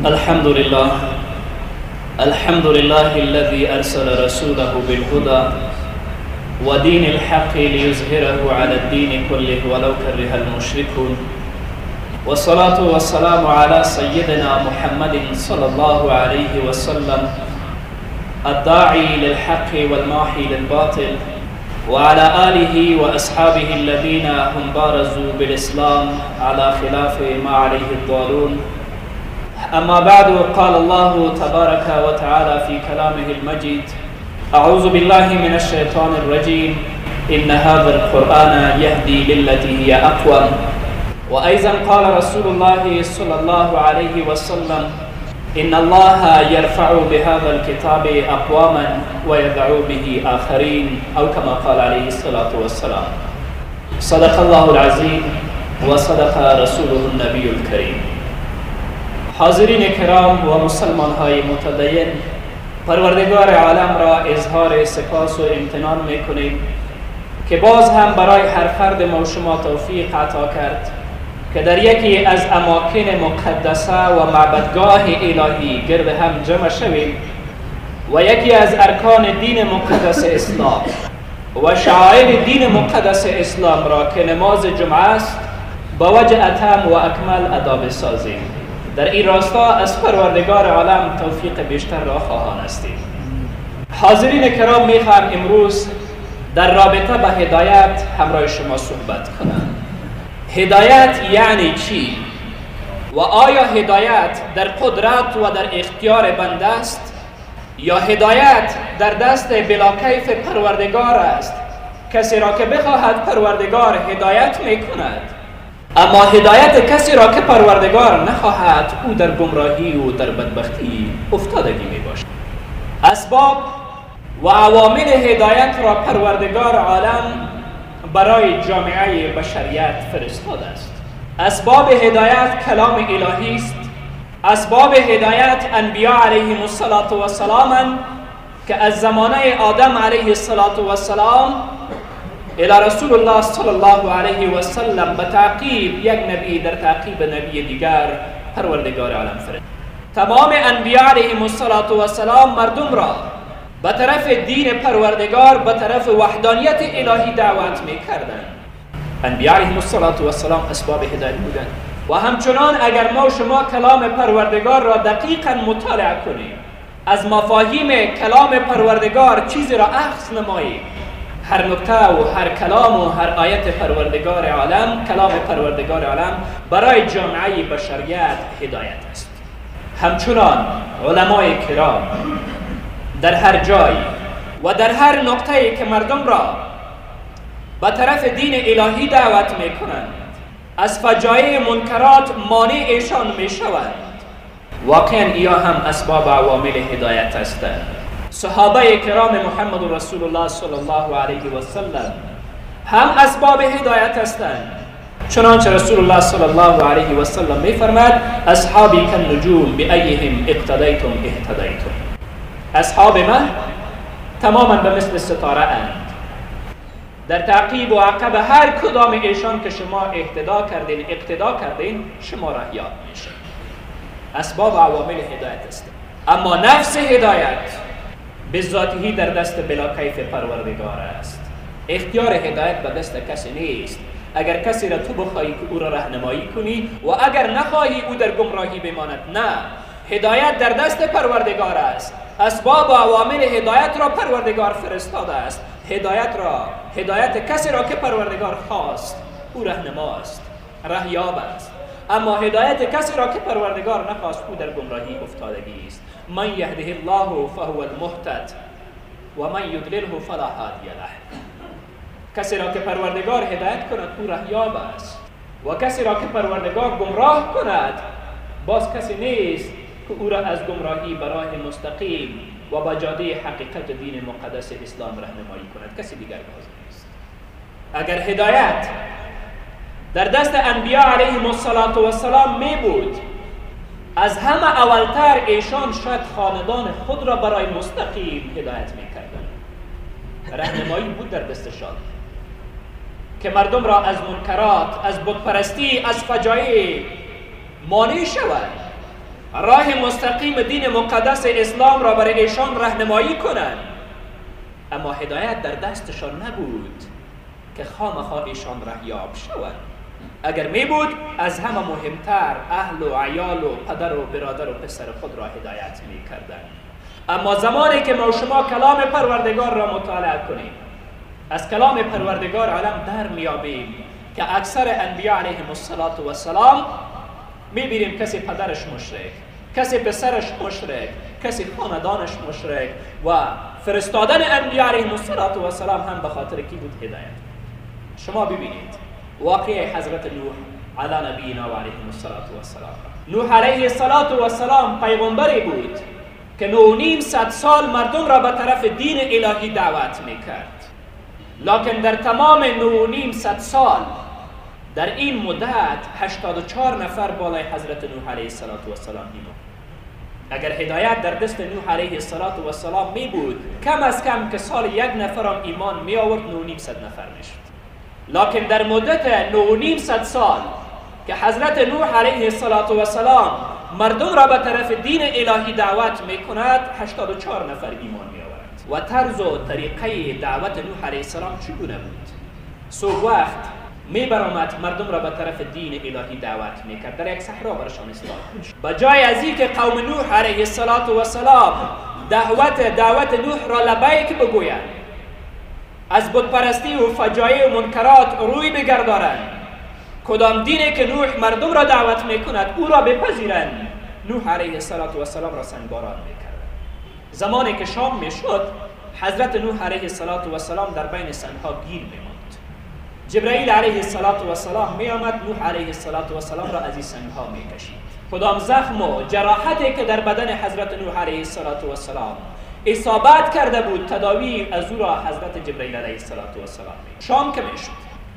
الحمد لله الحمد لله الذي أرسل رسوله بالهدى ودين الحق ليظهره على الدين كله ولو كره المشركون. والصلاة والسلام على سيدنا محمد صلى الله عليه وسلم الداعي للحق والماحي للباطل وعلى آله وأصحابه الذين هم بارزوا بالإسلام على خلاف ما عليه الضالون. أما بعد قال الله تبارك وتعالى في كلامه المجيد أعوذ بالله من الشيطان الرجيم. إن هذا القرآن يهدي للتي هي أقوم. وأيضا قال رسول الله صلى الله عليه وسلم إن الله يرفع بهذا الكتاب أقواما ويدعو به آخرين أو كما قال عليه الصلاة والسلام. صدق الله العظيم وصدق رسوله النبي الكريم. حاضرین کرام و مسلمان های متدین پروردگار عالم را اظهار سپاس و امتنان می‌کنیم که باز هم برای هر فرد ما شما توفیق عطا کرد که در یکی از اماکن مقدسه و معبدگاه الهی گرد هم جمع شویم و یکی از ارکان دین مقدس اسلام و شعائر دین مقدس اسلام را که نماز جمعه است با وجه اتم و اکمل ادا بسازیم. در این راستا از پروردگار عالم توفیق بیشتر را خواهان هستیم حاضرین کرام می‌خوام امروز در رابطه به هدایت همراه شما صحبت کنم هدایت یعنی چی؟ و آیا هدایت در قدرت و در اختیار بنده است؟ یا هدایت در دست بلاکیف پروردگار است کسی را که بخواهد پروردگار هدایت می کند اما هدایت کسی را که پروردگار نخواهد او در گمراهی و در بدبختی افتادگی می باشد اسباب و عوامل هدایت را پروردگار عالم برای جامعه بشریت فرستاده است. اسباب هدایت کلام الهی است. اسباب هدایت انبیاء علیهم السلام که از زمانه آدم علیه السلام الى رسول الله صلی الله علیه و سلم به یک نبی در تعقیب نبی دیگر پروردگار عالم فرست تمام انبیاء علیهم السلام مردم را به طرف دین پروردگار به طرف وحدانیت الهی دعوت می کردن انبیاء علیهم السلام اسباب هدایت بودند. و همچنان اگر ما شما کلام پروردگار را دقیقا مطالعه کنیم از مفاهیم کلام پروردگار چیزی را اخذ نماییم. هر نکته و هر کلام و هر آیت پروردگار عالم کلام پروردگار عالم برای جامعه بشریت هدایت است. همچنان علمای کرام در هر جای و در هر نقطه که مردم را به طرف دین الهی دعوت می کنند از فجایع منکرات مانعشان می شوند واقعا ایا هم اسباب عوامل هدایت هستند. صحابه کرام محمد رسول الله صلی الله علیه و سلم هم اسباب هدایت هستند. چنانچه رسول الله صلی الله علیه و سلم می فرماد اصحابی کن نجوم بی ایهم اقتدیتم اهتدیتم. اصحاب من تماما به مثل ستاره اند. در تعقیب و عقب هر کدام ایشان که شما اهتدا کردین اقتدا کردین شما رهیاب میشه اسباب عوامل هدایت است اما نفس هدایت به ذاتهی در دست بلاکیف پروردگار است. اختیار هدایت به دست کسی نیست. اگر کسی را تو بخواهی که او را رهنمایی کنی و اگر نخواهی او در گمراهی بماند نه. هدایت در دست پروردگار است. اسباب و عوامل هدایت را پروردگار فرستاده است. هدایت را هدایت کسی را که پروردگار خواست او رهنماست رهیاب است. اما هدایت کسی را که پروردگار نخواست او در گمراهی افتادگی است. من یهده الله فهو المهتد و من یضلله فلا هادی له. کسی را که پروردگار هدایت کند او رهیاب است. و کسی را که پروردگار گمراه کند باز کسی نیست که او را از گمراهی برای مستقیم و با جاده حقیقت دین مقدس اسلام رهنمایی کند. کسی دیگر باز نیست. اگر هدایت در دست انبیاء علیهم السلام می بود از همه اولتر ایشان شاید خاندان خود را برای مستقیم هدایت می کردن رهنمایی بود در دستشان. که مردم را از منکرات از بتپرستی از فجایع مانع شود. راه مستقیم دین مقدس اسلام را برای ایشان رهنمایی کنند اما هدایت در دستشان نبود که خامخا ایشان رهیاب شوند اگر می بود از همه مهمتر اهل و عیال و پدر و برادر و پسر خود را هدایت می کردن. اما زمانی که ما شما کلام پروردگار را مطالعه کنیم از کلام پروردگار عالم در میابیم که اکثر انبیاء علیهم السلام می‌بینیم کسی پدرش مشرک کسی پسرش مشرک کسی خاندانش مشرک و فرستادن انبیاء علیهم السلام هم به خاطر کی بود هدایت شما ببینید واقع حضرت نوح علی نبینا و علیه السلام نوح علیه السلام پیغمبری بود که نو نیم صد سال مردم را به طرف دین الهی دعوت می‌کرد. لکن در تمام نو نیم صد سال در این مدت 84 نفر بالای حضرت نوح علیه السلام ایمان اگر هدایت در دست نوح علیه السلام می بود کم از کم که سال یک نفرم ایمان می آورد نو نیم صد نفر می‌شد لکن در مدت نو نیم صد سال که حضرت نوح علیه السلام مردم را به طرف دین الهی دعوت می کند 84 نفر ایمان می آورد و طرز و طریقه دعوت نوح علیه السلام چگونه بود؟ سو وقت می برامد مردم را به طرف دین الهی دعوت می کرد در یک صحرا برشان اصلاح با جای از که قوم نوح علیه السلام دعوت دعوت نوح را لبیک بگویند از بتپرستی و فجایع و منکرات روی بگردارند. کدام دینی که نوح مردم را دعوت می‌کند او را بپذیرند؟ نوح علیه السلام را سنگباران می‌کرد. زمانی که شام می‌شد حضرت نوح علیه السلام در بین سنگها گیر میماند. جبرائیل علیه السلام می آمد نوح علیه السلام را از این سنگها می‌کشید. کدام زخم و جراحتی که در بدن حضرت نوح علیه السلام اصابت کرده بود. تداوی از او را حضرت جبرئیل علیه السلام شام که می‌شد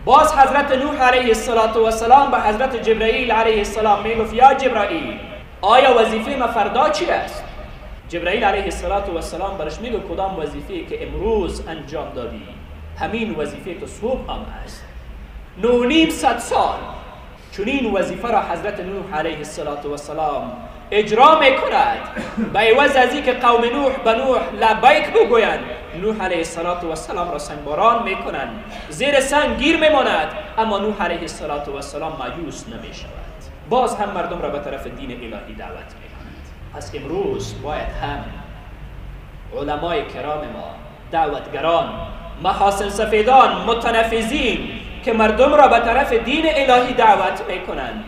باز حضرت نوح علیه السلام به حضرت جبرئیل علیه السلام می‌گفت یا جبرئیل آیا وظیفه ما فردا چی است? جبرئیل علیه السلام برش میگه کدام وظیفه که امروز انجام دادی؟ همین وظیفه تو صبح هم است. نو نیم صد سال چون این وظیفه را حضرت نوح علیه السلام اجرا می‌کند. به عوض از که قوم نوح به نوح لبیک بگویند نوح علیه السلام را سنگباران می‌کنند. زیر سنگ گیر میماند اما نوح علیه السلام مایوس نمی‌شود. باز هم مردم را به طرف دین الهی دعوت می‌کنند. پس امروز باید هم علمای کرام ما دعوتگران محاسن سفیدان متنفذین که مردم را به طرف دین الهی دعوت می‌کنند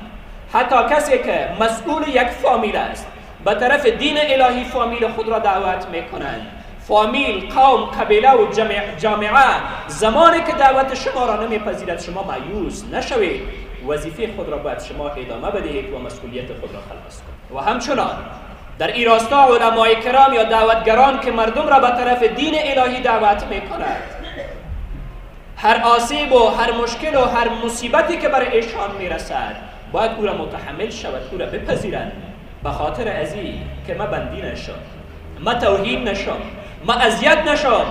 حتی کسی که مسئول یک فامیل است به طرف دین الهی فامیل خود را دعوت می‌کنند فامیل قوم قبیله و جامعه زمانی که دعوت شما را نمیپذیرد شما مایوس نشوید. وظیفه خود را باید شما ادامه بدهید و مسئولیت خود را خلاص کنید. و همچنان در این راستا علمای کرام یا دعوتگران که مردم را به طرف دین الهی دعوت می‌کنند هر آسیب و هر مشکل و هر مصیبتی که برای ایشان می‌رسد باید او را متحمل شود او را بپذیرند. به خاطر ازی که ما بندی نشم ما توهین نشم ما اذیت نشم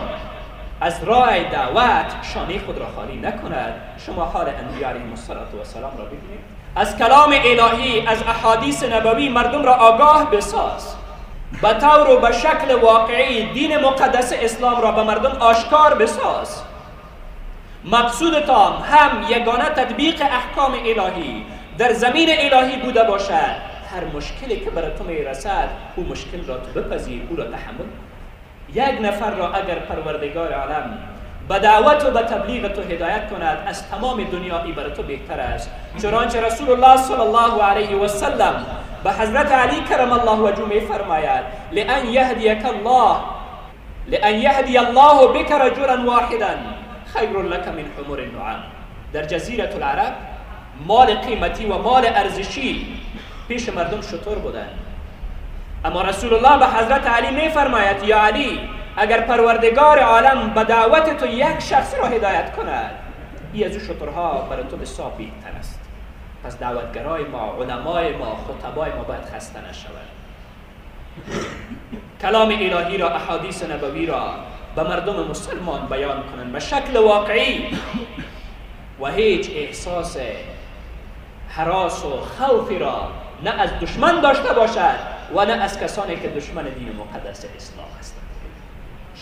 از راه دعوت شانه خود را خالی نکند. شما حال انبیاء علیهم السلام را ببینید. از کلام الهی از احادیث نبوی مردم را آگاه بساز. به طور و به شکل واقعی دین مقدس اسلام را به مردم آشکار بساز. مقصودتان هم یگانه تطبیق احکام الهی در زمین الهی بوده باشد. هر مشکلی که برای تو می‌رسد او مشکل را تو بپذیر او را تحمل. یک نفر را اگر پروردگار عالم به دعوت و به تبلیغ تو هدایت کند از تمام دنیایی برای تو بهتر است. چنانچه رسول الله صلی الله علیه و سلم به حضرت علی کرم الله وجهه می فرماید لان یهدیک الله لان یهدی الله بک رجلا واحدا خیر لك من حمر النعام در جزیره العرب مال قیمتی و مال ارزشی پیش مردم شطور بودن. اما رسول الله به حضرت علی می فرماید یا علی اگر پروردگار عالم به دعوت تو یک شخص را هدایت کند ای از او برای تو بسیار بهتر است. پس دعوتگرای ما علمای ما خطبای ما باید خسته نشود. کلام الهی را احادیث نبوی را به مردم مسلمان بیان کنند. به شکل واقعی و هیچ احساس حراس و خوفی را نه از دشمن داشته باشد و نه از کسانی که دشمن دین مقدس اسلام هستند.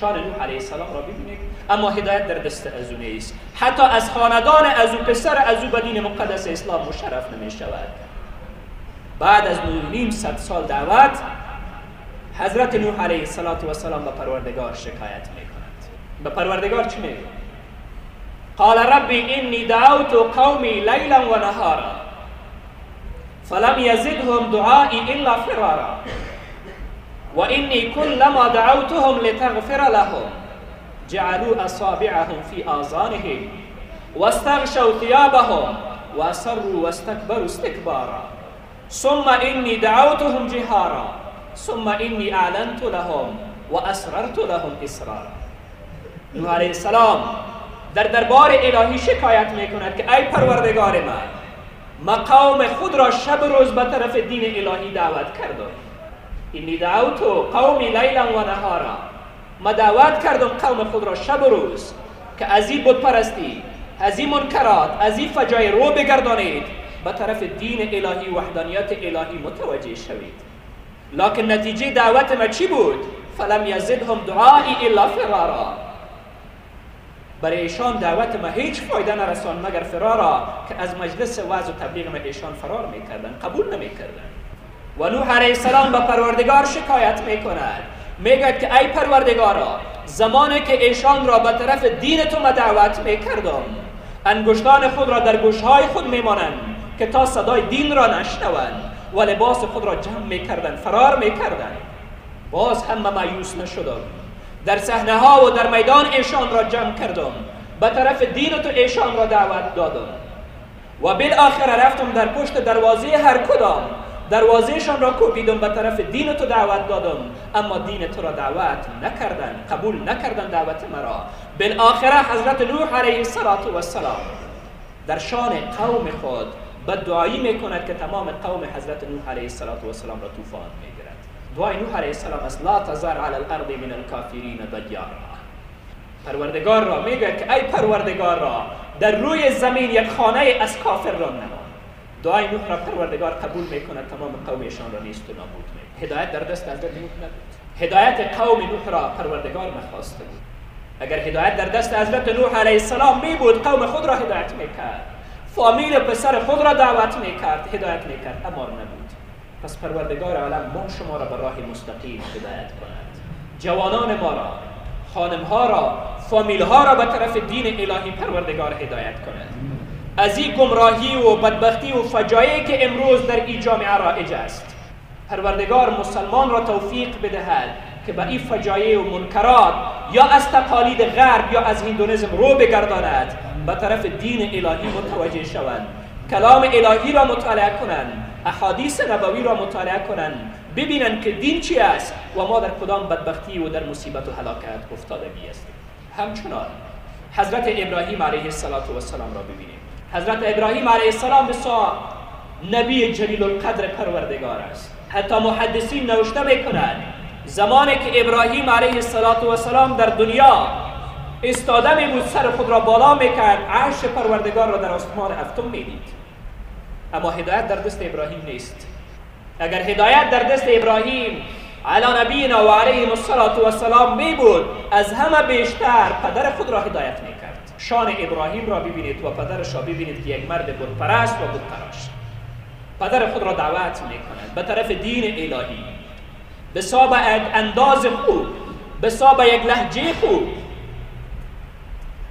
شان نوح علیه السلام را ببینید. اما هدایت در دست از او نیست. حتی از خاندان از او پسر از او به دین مقدس اسلام مشرف نمی شود بعد از نیم صد سال دعوت حضرت نوح علیه السلام به پروردگار شکایت می کند به پروردگار چی میگه؟ قال ربی انی دعوت قومی لیلا و نهارا. فلم يزدهم دعائي إلا فرارا. وإني كلما دعوتهم لتغفر لهم جعلوا أصابعهم في آذانهم واستغشوا ثيابهم وأسروا واستكبروا استكبارا. ثم إني دعوتهم جهارا ثم إني أعلنت لهم وأسررت لهم إسرارا. نوح عليه السلام در دربار الهی شکایت میکند که ای پروردگار من مقام خود را شب روز به طرف دین الهی دعوت کردم اینی دعوتو قومی لیلا و نهارا. ما دعوت کردم قوم خود را شب روز. که از این بود پرستی از این منکرات از این فجای رو بگردانید. به طرف دین الهی وحدانیت الهی متوجه شوید. لکن نتیجه دعوت ما چی بود؟ فلم یزدهم دعایی الا فرارا. برای ایشان دعوت ما هیچ فایده نرسان مگر فرارا که از مجلس وعظ و تبلیغ ما ایشان فرار می‌کردن قبول نمی‌کردن. و نوح علیه السلام به پروردگار شکایت می‌کند. میگه که ای پروردگارا زمانی که ایشان را به طرف دین تو ما دعوت می‌کردم انگشتان خود را در گوشهای خود میمانند که تا صدای دین را نشنوند و لباس خود را جمع می‌کردند فرار می‌کردند. باز هم مایوس نشدم. در صحنه ها و در میدان ایشان را جمع کردم. به طرف دین تو ایشان را دعوت دادم. و بالاخره رفتم در پشت دروازه هر کدام. دروازهشان را کوبیدم به طرف دین تو دعوت دادم. اما دین تو را دعوت نکردن قبول نکردن دعوت مرا. بالاخره حضرت نوح علیه السلام در شان قوم خود بدعایی می‌کند که تمام قوم حضرت نوح علیه السلام را طوفان می‌گیرد دعای نوح علیه السلام است لا تزر علی الارض من الکافرین دجارا پروردگار را میگه که ای پروردگار را در روی زمین یک خانه از کافر را نما دعای نوح را پروردگار قبول می‌کنه تمام قومشان را نیست و نابود می هدایت در دست حضرت نوح نبود. هدایت قوم نوح را پروردگار نخواسته بود. اگر هدایت در دست حضرت نوح علیه السلام می بود قوم خود را هدایت می‌کرد. فامیل پسر خود را دعوت می‌کرد هدایت می‌کرد اما نبود. پس پروردگار عالم ما شما را به راه مستقیم هدایت کند. جوانان ما را خانم ها را فامیل ها را به طرف دین الهی پروردگار هدایت کند. از این گمراهی و بدبختی و فجایعی که امروز در این جامعه رایج است. پروردگار مسلمان را توفیق بدهد که به این فجایع و منکرات یا از تقالید غرب یا از هندونیزم رو بگرداند. به طرف دین الهی متوجه شوند. کلام الهی را مطالعه کنند. احادیث نبوی را مطالعه کنند ببینند که دین چی است و ما در کدام بدبختی و در مصیبت و هلاکت افتادگی هستیم. همچنان حضرت ابراهیم علیه السلام را ببینیم. حضرت ابراهیم علیه السلام بسیار نبی جلیل القدر پروردگار است. حتی محدثین نوشته می‌کنند زمانی که ابراهیم علیه السلام در دنیا استاده می بود سر خود را بالا می‌کرد عرش پروردگار را در آسمان هفتم می‌دید. اما هدایت در دست ابراهیم نیست. اگر هدایت در دست ابراهیم علی نبینا و علیه السلام می بود از همه بیشتر پدر خود را هدایت می‌کرد شان ابراهیم را ببینید و پدرش را ببینید که یک مرد بود پرست و بود پرست پدر خود را دعوت می‌کند به طرف دین الهی. به ساب انداز خوب. به ساب یک لحجه خوب.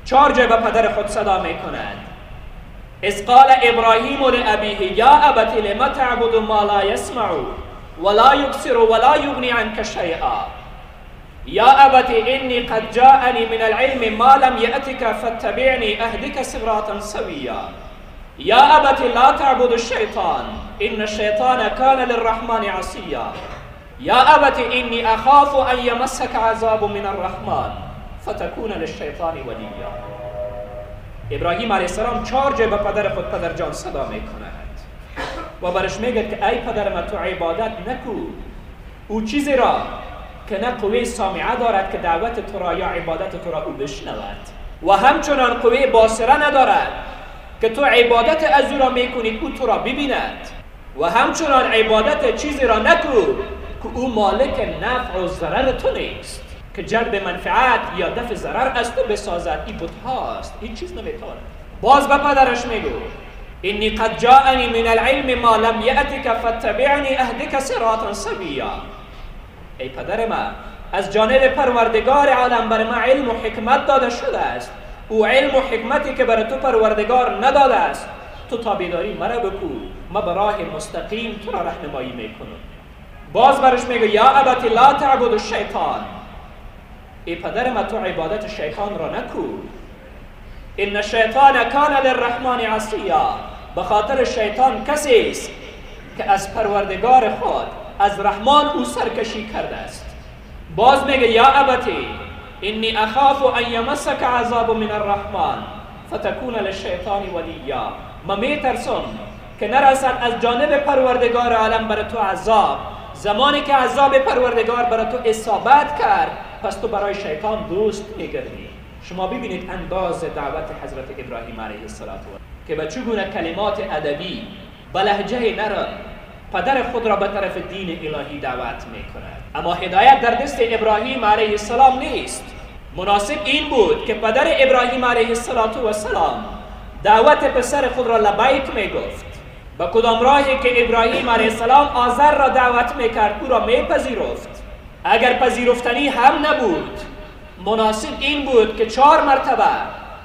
چهار جای به پدر خود صدا می‌کند از قال ابراهیم لابیه یا أبت لما تعبد ما لا يسمع ولا يبصر ولا يغني عنك شيئا؟ يا أبت إني قد جاءني من العلم ما لم يأتك فاتبعني أهدك صراطا سويا. يا أبت لا تعبد الشيطان إن الشيطان كان للرحمن عصيا. يا أبت إني أخاف أن يمسك عذاب من الرحمن فتكون للشيطان وليا. ابراهیم علیه السلام چهار جای به پدر خود پدر جان صدا می کند و برش میگه که ای پدر من تو عبادت نکو. او چیزی را که نه قوه سامعه دارد که دعوت تو را یا عبادت تو را او بشنود. و همچنان قوه باصره ندارد که تو عبادت از او را می‌کنید او تو را ببیند. و همچنان عبادت چیزی را نکو که او مالک نفع و ضرر تو نیست. که جلب منفعت یا دفع ضرر از تو بسازد. این بت هاست. این چیز نمی‌تونه باز به پدرش میگو اینی قد جاءنی من العلم ما لم یأتک فتبعنی اهدک صراطا سویا. ای پدر ما از جانب پروردگار عالم بر ما علم و حکمت داده شده است. او علم و حکمتی که بر تو پروردگار نداده است. تو تابیداری مرا بکو. ما به راه مستقیم تو را رهنمایی می‌کنم. باز برش میگه یا ابتی لا تعبد الشیطان. ای پدر ما تو عبادت شیطان را نکو. ان الشیطان کان للرحمن عصیا. به خاطر شیطان کسی است که از پروردگار خود از رحمان او سرکشی کرده است. باز میگه یا ابتی اینی اخاف ان یمسک عذاب من الرحمن فتکون للشیطان ولیا. ما میترسم که نرسد از جانب پروردگار عالم بر تو عذاب. زمانی که عذاب پروردگار بر تو اصابت کرد پس تو برای شیطان دوست میگردی شما ببینید انداز دعوت حضرت ابراهیم علیه السلام که به چگونه کلمات ادبی به لهجه نرم پدر خود را به طرف دین الهی دعوت می کند اما هدایت در دست ابراهیم علیه السلام نیست. مناسب این بود که پدر ابراهیم علیه السلام دعوت پسر خود را لبیک می گفت به کدام راهی که ابراهیم علیه السلام آذر را دعوت می کرد او را می پذیرفت اگر پذیرفتنی هم نبود مناسب این بود که چهار مرتبه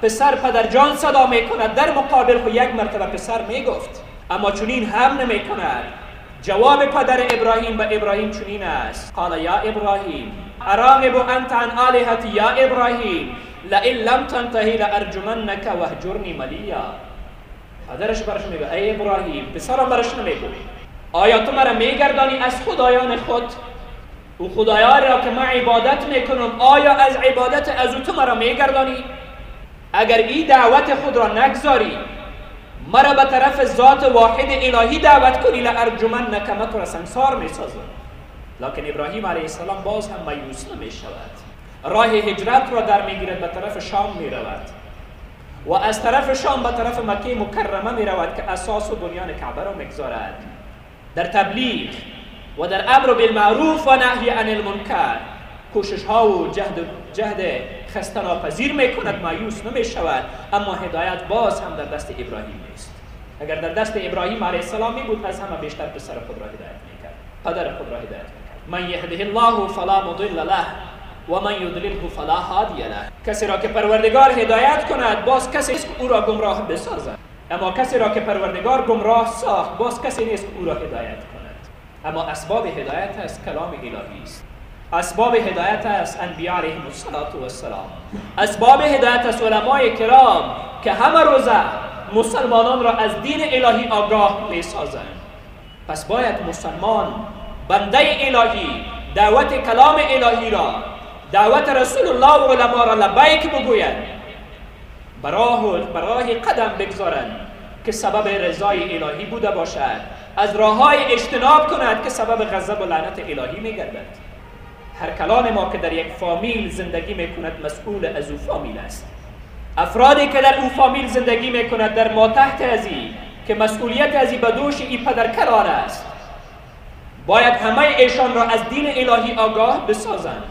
پسر پدر جان صدا می کند در مقابل خود یک مرتبه پسر می گفت اما چنین هم نمی کند جواب پدر ابراهیم به ابراهیم چنین است. قال یا ابراهیم اراغب انت عن آلهتی؟ یا ابراهیم لئن لم تنتهی لارجمنک وهجرنی ملیا. پدرش برش میگه ای ابراهیم پسرم برش نمیگه آیا تو مرا میگردانی از خدایان خود؟ او خدایان را که من عبادت می‌کنم آیا از عبادت از او تو مرا میگردانی؟ اگر این دعوت خود را نگذاری مرا به طرف ذات واحد الهی دعوت کنی لارجمن نکمه تو را سنگسار می‌سازم. لکن ابراهیم علیه السلام باز هم مایوس نمی شود راه هجرت را در می‌گیرد به طرف شام می رود و از طرف شام به طرف مکه مکرمه می رود که اساس و بنیان کعبه را می‌گذارد. در تبلیغ و در امر بالمعروف و نهی عن المنکر. کوشش ها و جهد, جهد خسته ناپذیر می کند مایوس نمی شود اما هدایت باز هم در دست ابراهیم نیست. اگر در دست ابراهیم علیه السلام می بود از همه بیشتر پسر خود را هدایت می کرد پدر خود را هدایت می کرد من یهده الله فلا مضل له و من یضلله فلا هادی له. کسی را که پروردگار هدایت کند باز کسی نیست او را گمراه بسازد. اما کسی را که پروردگار گمراه ساخت باز کسی نیست او را هدایت کند. اما اسباب هدایت است کلام الهی است. اسباب هدایت است انبیاء علیهم السلام اسباب هدایت است علمای کرام که همه روزه مسلمانان را از دین الهی آگاه می سازند پس باید مسلمان بنده الهی دعوت کلام الهی را دعوت رسول الله و علما را لبیک بگوید. براه براه قدم بگذارند. که سبب رضای الهی بوده باشد. از راه های اجتناب کند که سبب غضب و لعنت الهی میگردد. هر کلان ما که در یک فامیل زندگی می‌کند مسئول از او فامیل است. افرادی که در او فامیل زندگی می‌کند در ما تحت ازی که مسئولیت ازی به دوش ای پدر کلان است. باید همه ایشان را از دین الهی آگاه بسازند.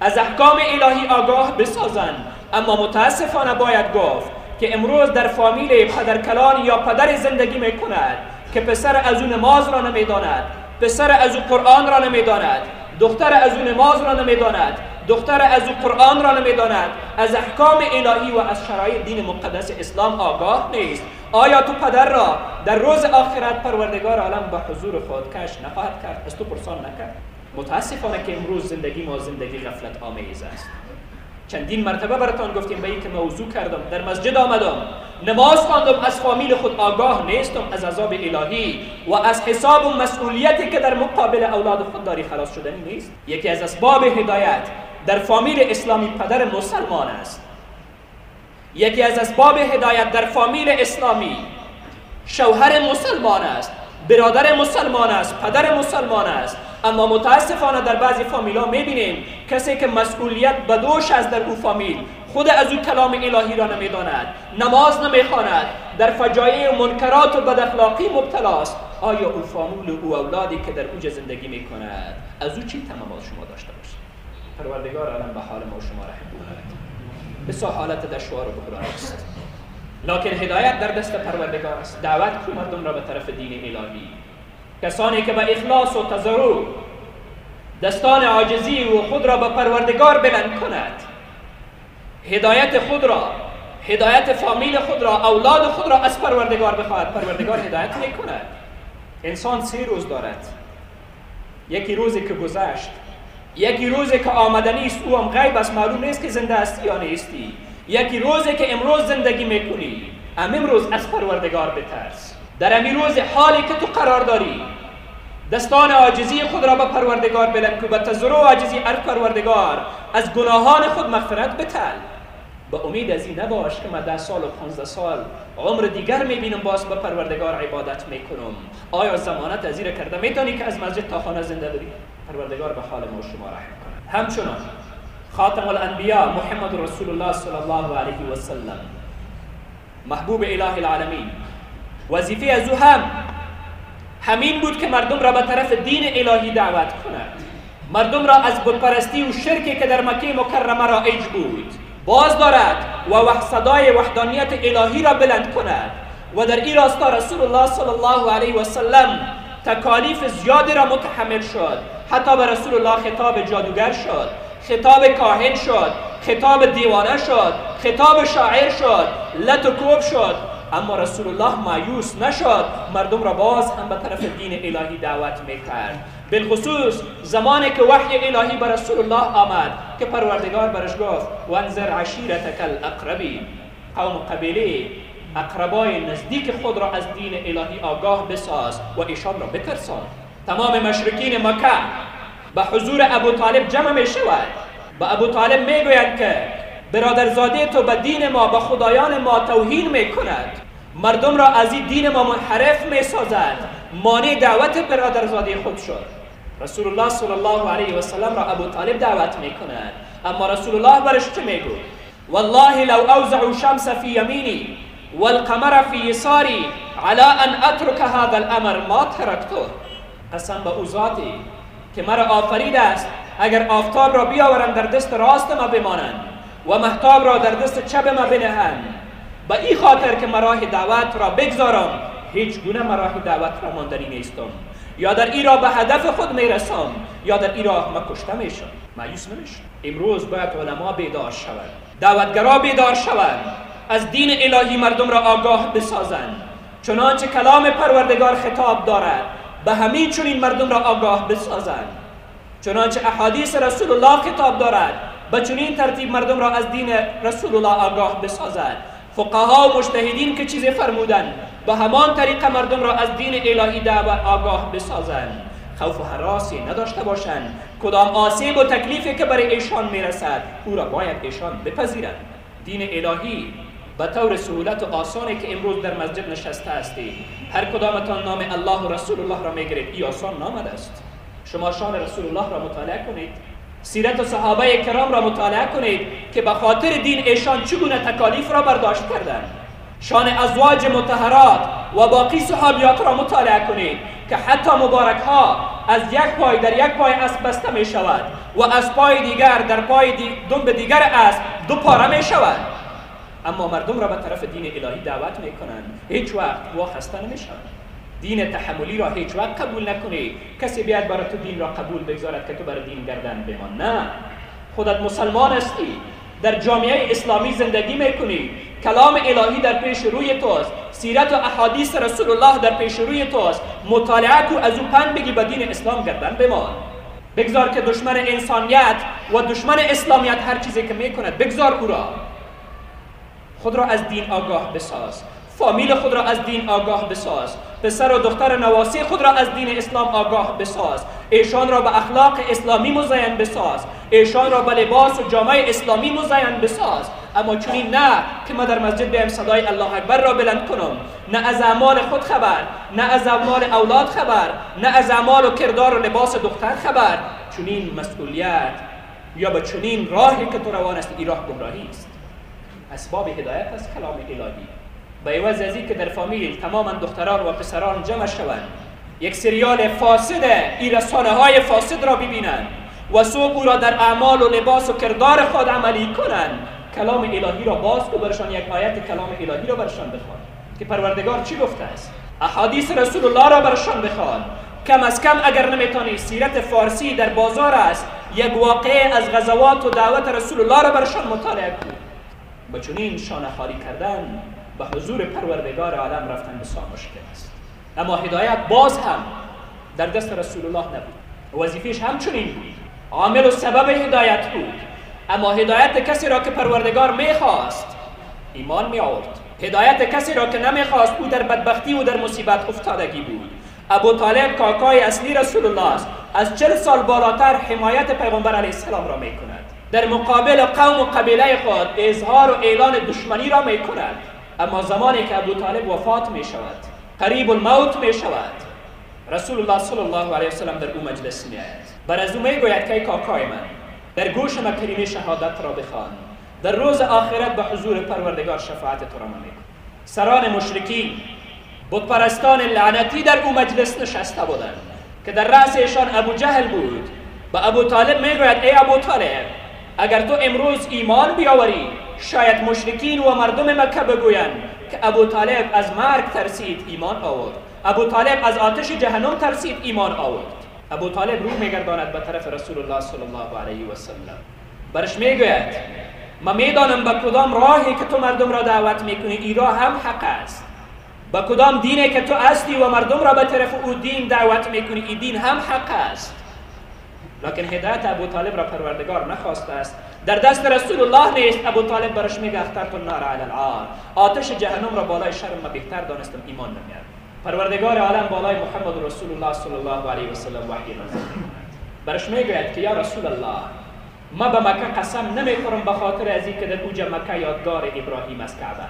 از احکام الهی آگاه بسازند. اما متاسفانه باید گفت که امروز در فامیل پدر کلان یا پدر زندگی می‌کند که پسر از او نماز را نمی‌داند پسر از او قرآن را نمی‌داند دختر از او نماز را نمی‌داند دختر از او قرآن را نمی‌داند از احکام الهی و از شرایط دین مقدس اسلام آگاه نیست. آیا تو پدر را در روز آخرت پروردگار عالم به حضور خود کش نخواهد کرد؟ از تو پرسان نکرد. متاسفانه که امروز زندگی ما زندگی غفلت آمیز است. چندین مرتبه براتان گفتیم به که موضوع کردم. در مسجد آمدم. نماز خواندم از فامیل خود آگاه نیستم از عذاب الهی و از حساب و مسئولیتی که در مقابل اولاد خود داری خلاص شدنی نیست. یکی از اسباب هدایت در فامیل اسلامی پدر مسلمان است. یکی از اسباب هدایت در فامیل اسلامی شوهر مسلمان است برادر مسلمان است پدر مسلمان است. اما متاسفانه در بعضی فامیلا می‌بینیم کسی که مسئولیت بدوش از در او فامیل خود از او کلام الهی را نمی‌داند نماز نمی‌خواند در فجایع و منکرات و بداخلاقی مبتلاست. آیا او فامول او اولادی که در اوج زندگی می کند از او چی تمامات شما داشته باشید پروردگار الان به حال ما و شما رحم کند بسا حالت دشوار و بحران است. لکن هدایت در دست پروردگار است. دعوت کو مردم را به طرف دین الهی کسانی که به اخلاص و تضرع دستان عاجزی و خود را به پروردگار بلند کند. هدایت خود را هدایت فامیل خود را اولاد خود را از پروردگار بخواهد. پروردگار هدایت می کند انسان سه روز دارد. یکی روزی که گذشت یکی روزی که آمدنی است او هم غیب است معلوم نیست که زنده است یا نیستی. یکی روزی که امروز زندگی می‌کنی ام امروز از پروردگار بترس. در امی روز حالی که تو قرار داری. دستان عاجزی خود را به پروردگار بلند که به تزرع و عاجزی از پروردگار از گناهان خود مغفرت بتل. به امید از این نباش که من ده سال و 15 سال عمر دیگر می‌بینم باز به پروردگار عبادت می‌کنم. آیا زمانت از این کرده می‌تونی که از مسجد تا خانه زنده بری پروردگار به حال ما شما رحم کند همچنان خاتم الانبیاء محمد رسول الله صلی الله علیه و سلم محبوب اله العالمین وظیفه از او هم همین بود که مردم را به طرف دین الهی دعوت کند. مردم را از بتپرستی و شرکی که در مکه مکرمه را ایج بود. باز دارد و صدای وحدانیت الهی را بلند کند و در این راستا رسول الله صلی الله علیه و سلم تکالیف زیادی را متحمل شد. حتی به رسول الله خطاب جادوگر شد خطاب کاهن شد. خطاب دیوانه شد خطاب شاعر شد لط و شد. اما رسول الله مایوس نشد. مردم را باز هم به طرف دین الهی دعوت می‌کرد. بالخصوص زمانی که وحی الهی بر رسول الله آمد که پروردگار برش گفت وانذر عشیرتک الاقربی. قوم قبیله اقربای نزدیک خود را از دین الهی آگاه بساز و ایشان را بترسان. تمام مشرکین مکه به حضور ابو طالب جمع می شود به ابو طالب می گوید که برادرزاده تو به دین ما به خدایان ما توهین می کند مردم را از این دین ما منحرف می سازد مانع دعوت برادرزاده خود شد. رسول الله صلی الله علیه و سلم را ابو طالب دعوت می کند اما رسول الله برش چه می گوید والله لو اوزع شمس في يميني والقمر في يساري على ان اترك هذا الامر ما تركته قسم به او ذاتی که مرا آفرید است اگر آفتاب را بیاورم در دست راست ما بمانند و محتاب را در دست چپ ما بنهند. به این خاطر که مراه دعوت را بگذارم هیچ گونه مراه دعوت را ماندنی نیستم. یا در ای را به هدف خود می‌رسم یا در ای راه ما کشته میشم مایوس نمیشم امروز باید علما بیدار شوند. دعوتگرا بیدار شوند. از دین الهی مردم را آگاه بسازند. چنانچه کلام پروردگار خطاب دارد. به همین چنین مردم را آگاه بسازند. چنانچه احادیث رسول الله خطاب دارد به چنین ترتیب مردم را از دین رسول الله آگاه بسازد. فقها و مجتهدین که چیزی فرمودند به همان طریق مردم را از دین الهی دعوت آگاه بسازند. خوف و حراسی نداشته باشند. کدام آسیب و تکلیفی که برای ایشان می‌رسد او را باید ایشان بپذیرند دین الهی به طور سهولت و آسانی که امروز در مسجد نشسته هستی هر کدامتان نام الله و رسول الله را می‌گیرید. این آسان نامد است. شما شان رسول الله را مطالعه کنید. سیرت و صحابه کرام را مطالعه کنید که به خاطر دین ایشان چگونه تکالیف را برداشت کردند. شان ازواج متحرات و باقی صحابیات را مطالعه کنید که حتی مبارک ها از یک پای در یک پای اسب بسته می شود و از پای دیگر در پای دی دنب دیگر اسب دو پاره می شود اما مردم را به طرف دین الهی دعوت می کنند هیچ وقت وا خسته دین تحملی را هیچ وقت قبول نکنی. کسی بیاد برای تو دین را قبول بگذارد که تو بر دین گردن بمان. نه. خودت مسلمان هستی. در جامعه اسلامی زندگی می‌کنی. کلام الهی در پیش روی توست. سیرت و احادیث رسول الله در پیش روی توست. مطالعه کو از او پند بگی به دین اسلام گردن بمان. بگذار که دشمن انسانیت و دشمن اسلامیت هر چیزی که می‌کند بگذار او را. خود را از دین آگاه بساز. فامیل خود را از دین آگاه بساز. پسر و دختر نواسی خود را از دین اسلام آگاه بساز. ایشان را به اخلاق اسلامی مزین بساز. ایشان را به لباس و جامعه اسلامی مزین بساز. اما چنین نه که ما در مسجد بیم صدای الله اکبر را بلند کنم. نه از اعمال خود خبر نه از اعمال اولاد خبر نه از اعمال و کردار و لباس دختر خبر. چنین مسئولیت یا به چنین راهی که تو روان است این راه گمراهی است. اسباب هدایت از کلام الهی. به عوض از که در فامیل تماما دختران و پسران جمع شوند یک سریال فاسد این رسانه های فاسد را ببینند و او را در اعمال و لباس و کردار خود عملی کنند. کلام الهی را باز کو برشان یک آیت کلام الهی را برشان بخوان. که پروردگار چی گفته است؟ احادیث رسول الله را برشان بخوان. کم از کم اگر نمی‌تونی سیرت فارسی در بازار است یک واقعه از غزوات و دعوت رسول الله را برشان مطالعه کن. با چنین خالی کردن به حضور پروردگار عالم رفتن بسیار مشکل است. اما هدایت باز هم در دست رسول الله نبود. وظیفش همچنین بود عامل و سبب هدایت بود. اما هدایت کسی را که پروردگار می‌خواست ایمان می آورد هدایت کسی را که نمی‌خواست او در بدبختی و در مصیبت افتادگی بود. ابو طالب کاکای اصلی رسول الله است. از چل سال بالاتر حمایت پیغمبر علیه السلام را می کند در مقابل قوم و قبیله خود اظهار و اعلان دشمنی را می کند اما زمانی که ابو طالب وفات می شود قریب الموت می شود رسول الله صلی الله علیه وسلم در او مجلس می آید بر از او می گوید که کاکای من در گوش ما کلمه شهادت را بخوان. در روز آخرت به حضور پروردگار شفاعت تو را می سران مشرکین بود پرستان لعنتی در او مجلس نشسته بودند. که در رأس ایشان ابو جهل بود. به ابو طالب می‌گوید ای ابو طالب اگر تو امروز ایمان بیاوری شاید مشرکین و مردم مکه بگویند که ابو طالب از مرگ ترسید ایمان آورد. ابو طالب از آتش جهنم ترسید ایمان آورد. ابو طالب رو میگرداند به طرف رسول الله صلی الله علیه و سلم. برش می‌گوید ما می‌دانم به کدام راهی که تو مردم را دعوت می‌کنی ای راه هم حق است. به کدام دینی که تو هستی و مردم را به طرف او دین دعوت می‌کنی این دین هم حق است. لکن هدایت ابو طالب را پروردگار نخواسته است. در دست رسول الله نیست. ابو طالب برش میگه اخترت النار علی العار. آتش جهنم را بالای شرم ما بهتر دانستم ایمان نمیاد پروردگار عالم بالای محمد رسول الله صلی الله علیه و سلم وحی برش می‌گوید که یا رسول الله ما به مکه قسم نمی‌خورم به خاطر از اینکه در اوج مکه یادگار ابراهیم است کعبه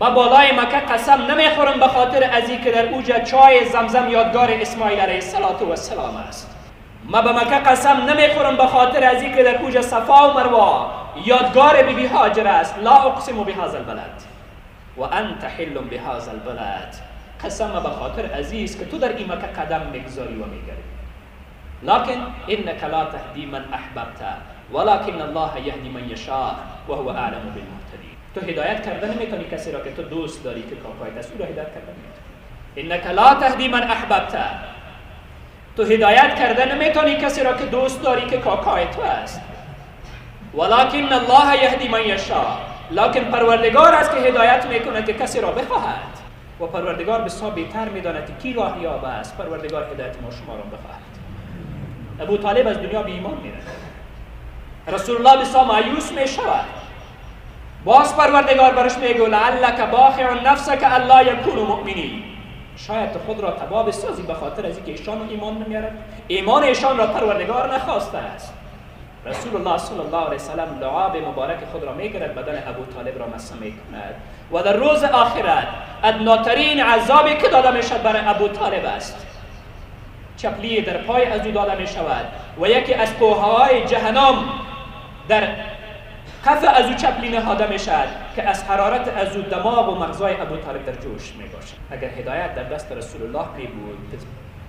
ما بالای مکه قسم نمی‌خورم به خاطر از اینکه در اوج چای زمزم یادگار اسماعیل علیه السلام است. ما به مکه قسم نمی‌خورم به خاطر از اینکه در اوج صفا و مروه یادگار بیبی بی هاجر است. لا اقسم بهذا البلد. و انت حل بهذا البلد. قسم به خاطر عزیز که تو در این مکه قدم می‌گذاری و میگری. لكن انك لا تهدي من احببت ولكن الله يهدي من يشاء وهو اعلم بالمهتدين تو هدایت کردن نمی‌تونی کسی را که تو دوست داری که کاکایت است او را هدایت کردن انك لا تهدي من احببت. تو هدایت کردن نمی‌تونی کسی را که دوست داری که کاکای تو است. ولكن الله يهدي من يشاء لكن پروردگار است که هدایت می‌کنه که کسی را بخواهد. و پروردگار بسیار بهتر می‌داند کی راه یاب است. پروردگار هدایت ما شما را بخواهد. ابو طالب از دنیا به ایمان میره رسول الله بسیار مایوس می شود باز پروردگار برش میگه لعلک باخع نفسک الا یکونوا مؤمنین. شاید خود را تباه بسازی به خاطر از اینکه ایشان ایمان نمیارد. ایمان ایشان را پروردگار نخواسته است. رسول الله صلی الله علیه وسلم لعاب مبارک خود را می‌گیرد بدن ابو طالب را مسه می‌کند. و در روز آخرت ادناترین عذابی که داده می‌شد برای ابو طالب است. چپلی در پای از او داده می شود و یکی از کوههای جهنم در قف از او چپلی نهاده می شود که از حرارت از او دماغ و مغزای ابو طالب در جوش می باشد. اگر هدایت در دست رسول الله می بود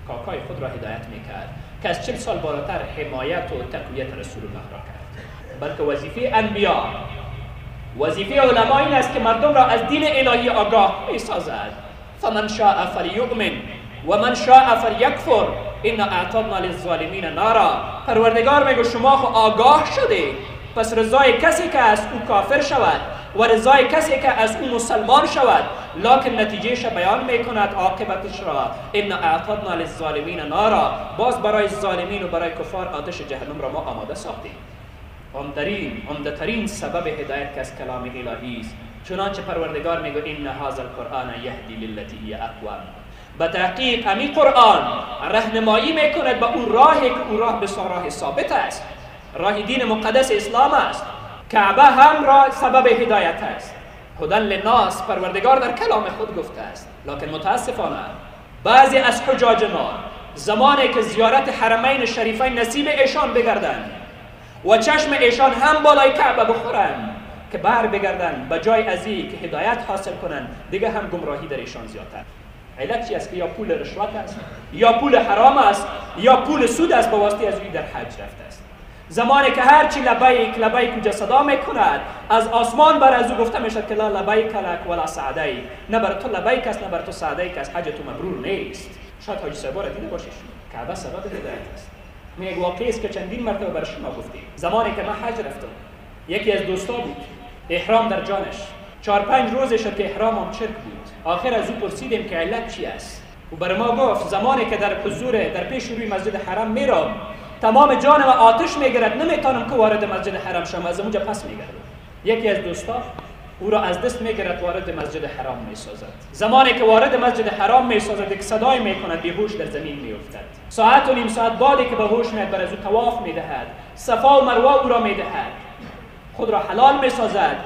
کاکای خود را هدایت می کرد که از چل سال بالاتر حمایت و تقویت رسول الله را کرد. بلکه وظیفه انبیا وظیفه علما این است که مردم را از دین الهی آگاه می سازد. فمن شاء فلیؤمن و من شاء فلیکفر. ان اعتدنا للظالمین نارا. پروردگار میگه شما خو آگاه شده. پس رضای کسی که از او کافر شود و رضای کسی که از او مسلمان شود لکن نتیجهش بیان می‌کند عاقبتش را. ان اعتدنا للظالمین نارا. باز برای ظالمین و برای کفار آتش جهنم را ما آماده ساختیم. عمدترین عمدترین سبب هدایت که از کلام الهی است. چنانچه پروردگار میگه ان هذا القرآن یهدی للتی هی اقوام. به تحقیق امی قرآن رهنمایی می‌کند به اون راهی که اون راه به راه ثابت است. راه دین مقدس اسلام است. کعبه هم راه سبب هدایت است. هدن للناس پروردگار در کلام خود گفته است. لکن متاسفانه بعضی از حجاج ما زمانی که زیارت حرمین شریفین نصیب ایشان بگردند و چشم ایشان هم بالای کعبه بخورند که بر بگردند به جای ازی که هدایت حاصل کنند دیگه هم گمراهی در ایشان زیادتر علت چی است که یا پول رشوت است یا پول حرام است یا پول سود است به واسطه از روی در حج رفته است؟ زمانی که هرچی لبیک لبیک کجا صدا می‌کند از آسمان بر از او گفته می‌شد که لا لبیک لک ولا سعدی. نه بر تو لبیک است نه بر تو سعدیک است. حج تو مبرور نیست. شاید حاج صاحب دیده باشید کعبه سبب هدایت است یک واقعی است که چندین مرتبه بر شما گفتیم. زمانی که من حج رفتم. یکی از دوستا بود. احرام در جانش. چهار پنج روزش که احرامم چرک بود. آخر از او پرسیدیم که علت چی است. و بر ما گفت زمانی که در حضور در پیش روی مسجد حرم میرم تمام جان و آتش میگرد نمی‌تونم که وارد مسجد حرم شم. از اونجا پس میگردم. یکی از دوستا او را از دست میگرد وارد مسجد حرام می‌سازد. زمانی که وارد مسجد حرام می‌سازد یک صدای می‌کند بیهوش در زمین میافتد. ساعت و نیم ساعت بعدی که به هوش میاد بر از او طواف می‌دهد. صفا و مروه او را می‌دهد. خود را حلال می‌سازد.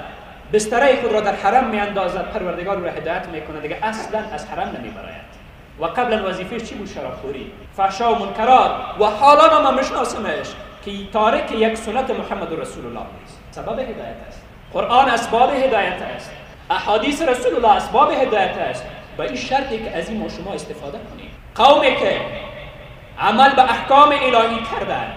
بستره خود را در حرم میاندازد. پروردگار او را هدایت می‌کند. دیگه اصلا از حرم نمیبراید. و قبلا وظیفه چی بود؟ شرابخوری. فحشا و منکرات. و حالا ما میشناسمش که تارک یک سنت محمد رسول الله است. سبب هدایت است. قرآن اسباب هدایت است. احادیث رسول الله اسباب هدایت است. با این شرطی که از این ما شما استفاده کنیم. قومی که عمل به احکام الهی کردن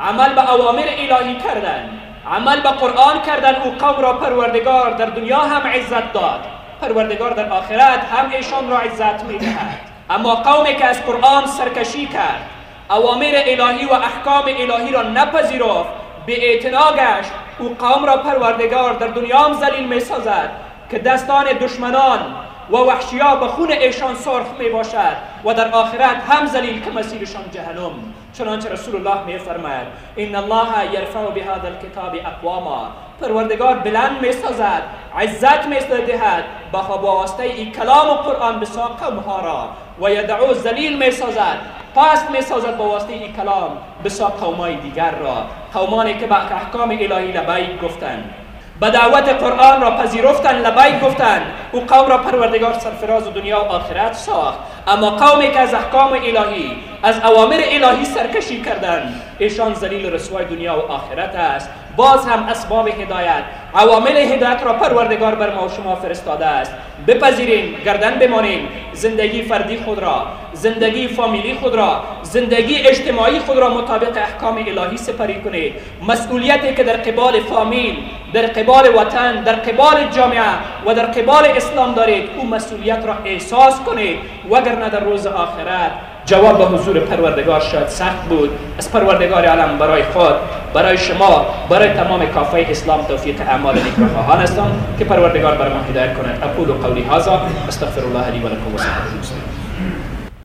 عمل به اوامر الهی کردن عمل به قرآن کردن او قوم را پروردگار در دنیا هم عزت داد. پروردگار در آخرت هم ایشان را عزت می‌دهد. اما قومی که از قرآن سرکشی کرد اوامر الهی و احکام الهی را نپذیرفت به گشت او قوم را پروردگار در دنیا هم ذلیل می سازد که دستان دشمنان و وحشیا به خون ایشان سرخ می باشد و در آخرت هم ذلیل که مسیرشان جهنم. چنانچه رسول الله می فرماید ان الله یرفع بهذا الكتاب اقواما پروردگار بلند می سازد عزت می دهد با واسطه این کلام و قرآن بسا قومها را. و یدعو ذلیل می سازد پست می سازد با واسطه این کلام بسا قومای دیگر را. قومانی که با احکام الهی لبیک گفتند. به دعوت قرآن را پذیرفتن لبیک گفتند. او قوم را پروردگار سرفراز و دنیا و آخرت ساخت. اما قومی که از احکام الهی از اوامر الهی سرکشی کردند. ایشان ذلیل رسوای دنیا و آخرت است. باز هم اسباب هدایت عوامل هدایت را پروردگار بر ما و شما فرستاده است. بپذیریم گردن بمانیم زندگی فردی خود را زندگی فامیلی خود را زندگی اجتماعی خود را مطابق احکام الهی سپری کنید. مسئولیتی که در قبال فامیل در قبال وطن در قبال جامعه و در قبال اسلام دارید او مسئولیت را احساس کنید. وگرنه در روز آخرت جواب به حضور پروردگار شاید سخت بود. از پروردگار عالم برای خود برای شما برای تمام کافه اسلام توفیق اعمال نیک را خواهان هستم که پروردگار بر ما هدایت کند. اقول قولی هذا استغفر الله لی و لكم و